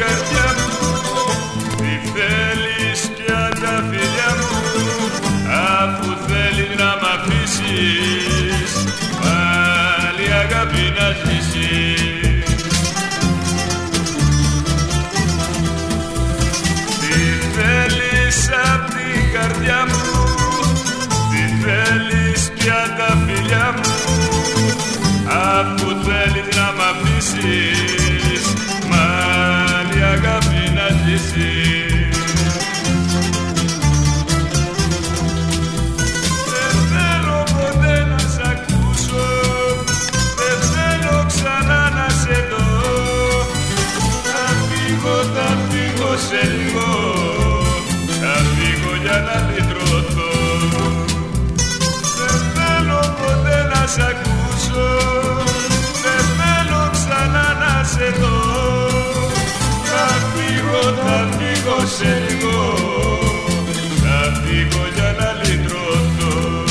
καρδιά μου. Τι θέλεις τα φιλιά μου Αφού θέλει να μ' αφήσεις Πάλι αγάπη να ζήσεις. Τι θέλεις απ' την καρδιά μου Τι θέλεις αν τα φιλιά μου Αφού θέλει να μ' αφήσεις. Να ζήσεις Δεν θέλω ποτέ να σ' ακούσω. Δεν θέλω ξανά να σε δω. Θα φύγω, θα φύγω σε λίγο. Θα φύγω για να Θα φύγω για να λυτρωθώ.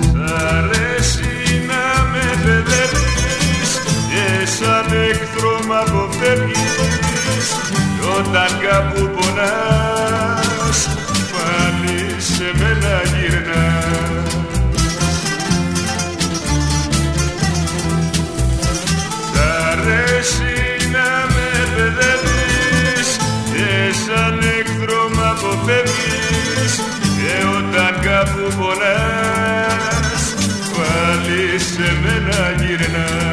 Σ' αρέσει να με παιδεύεις και σαν εχθρό μ' αποφεύγεις. κι όταν κάπου πονάς πάλι σε μένα γυρνάς. Σ' αρέσει να με παιδεύεις και σαν εχθρό μ' αποφεύγεις και όταν κάπου πονάς πάλι σε μένα γυρνάς